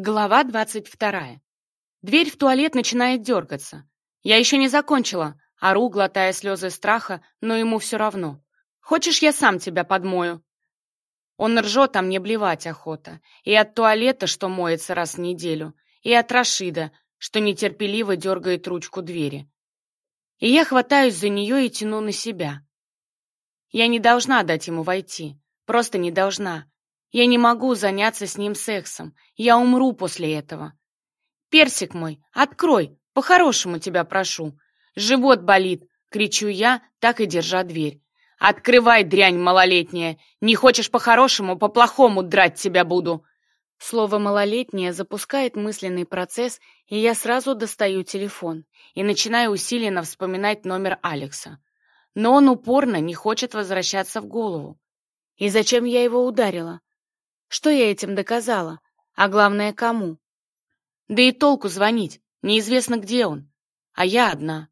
Глава 22. Дверь в туалет начинает дергаться. Я еще не закончила, ору, глотая слезы страха, но ему все равно. «Хочешь, я сам тебя подмою?» Он ржет, а мне блевать охота. И от туалета, что моется раз в неделю, и от Рашида, что нетерпеливо дергает ручку двери. И я хватаюсь за нее и тяну на себя. Я не должна дать ему войти. Просто не должна. Я не могу заняться с ним сексом. Я умру после этого. Персик мой, открой, по-хорошему тебя прошу. Живот болит, кричу я, так и держа дверь. Открывай, дрянь малолетняя. Не хочешь по-хорошему, по-плохому драть тебя буду. Слово «малолетняя» запускает мысленный процесс, и я сразу достаю телефон и начинаю усиленно вспоминать номер Алекса. Но он упорно не хочет возвращаться в голову. И зачем я его ударила? Что я этим доказала? А главное, кому? Да и толку звонить, неизвестно, где он. А я одна.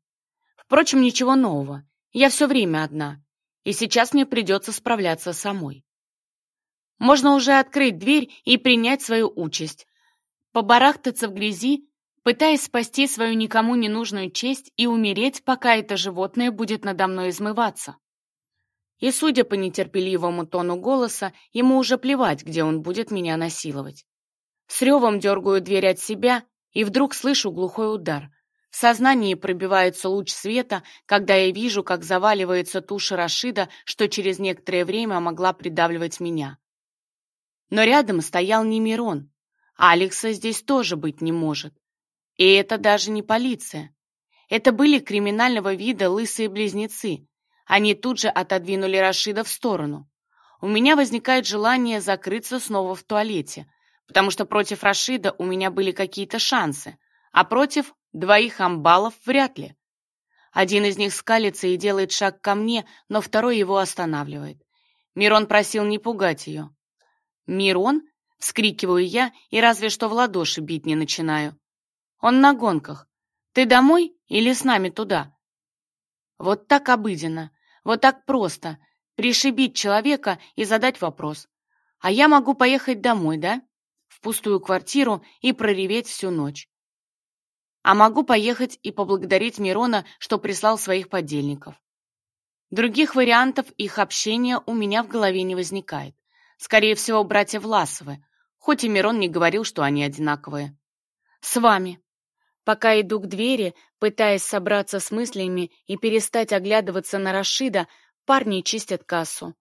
Впрочем, ничего нового. Я все время одна. И сейчас мне придется справляться самой. Можно уже открыть дверь и принять свою участь. Побарахтаться в грязи, пытаясь спасти свою никому не нужную честь и умереть, пока это животное будет надо мной измываться. И, судя по нетерпеливому тону голоса, ему уже плевать, где он будет меня насиловать. С ревом дергаю дверь от себя, и вдруг слышу глухой удар. В сознании пробивается луч света, когда я вижу, как заваливается туша Рашида, что через некоторое время могла придавливать меня. Но рядом стоял не Мирон. Алекса здесь тоже быть не может. И это даже не полиция. Это были криминального вида лысые близнецы, Они тут же отодвинули Рашида в сторону. У меня возникает желание закрыться снова в туалете, потому что против Рашида у меня были какие-то шансы, а против двоих амбалов вряд ли. Один из них скалится и делает шаг ко мне, но второй его останавливает. Мирон просил не пугать ее. «Мирон?» — вскрикиваю я и разве что в ладоши бить не начинаю. «Он на гонках. Ты домой или с нами туда?» Вот так обыденно, вот так просто пришибить человека и задать вопрос. А я могу поехать домой, да? В пустую квартиру и прореветь всю ночь. А могу поехать и поблагодарить Мирона, что прислал своих подельников. Других вариантов их общения у меня в голове не возникает. Скорее всего, братья Власовы, хоть и Мирон не говорил, что они одинаковые. «С вами», Пока иду к двери, пытаясь собраться с мыслями и перестать оглядываться на Рашида, парни чистят кассу.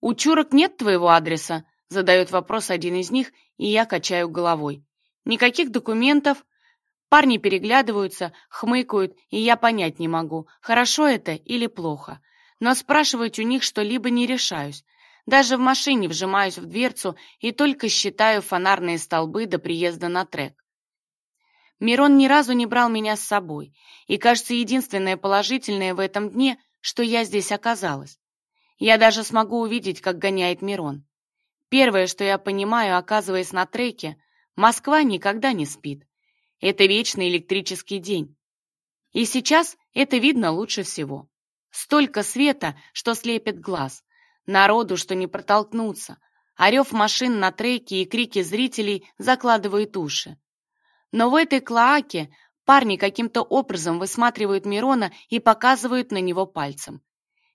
«У чурок нет твоего адреса?» — задает вопрос один из них, и я качаю головой. «Никаких документов?» Парни переглядываются, хмыкают, и я понять не могу, хорошо это или плохо. Но спрашивать у них что-либо не решаюсь. Даже в машине вжимаюсь в дверцу и только считаю фонарные столбы до приезда на трек. Мирон ни разу не брал меня с собой, и, кажется, единственное положительное в этом дне, что я здесь оказалась. Я даже смогу увидеть, как гоняет Мирон. Первое, что я понимаю, оказываясь на треке, Москва никогда не спит. Это вечный электрический день. И сейчас это видно лучше всего. Столько света, что слепит глаз. Народу, что не протолкнуться. Орев машин на треке и крики зрителей закладывают уши. Но в этой клоаке парни каким-то образом высматривают Мирона и показывают на него пальцем.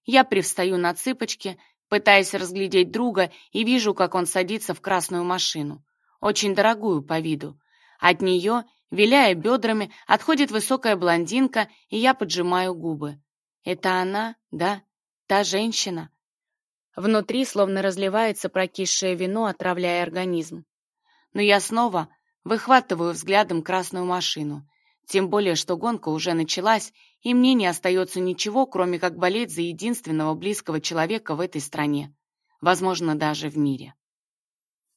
Я привстаю на цыпочки, пытаясь разглядеть друга и вижу, как он садится в красную машину, очень дорогую по виду. От нее, виляя бедрами, отходит высокая блондинка, и я поджимаю губы. Это она, да, та женщина. Внутри словно разливается прокисшее вино, отравляя организм. Но я снова Выхватываю взглядом красную машину. Тем более, что гонка уже началась, и мне не остается ничего, кроме как болеть за единственного близкого человека в этой стране. Возможно, даже в мире.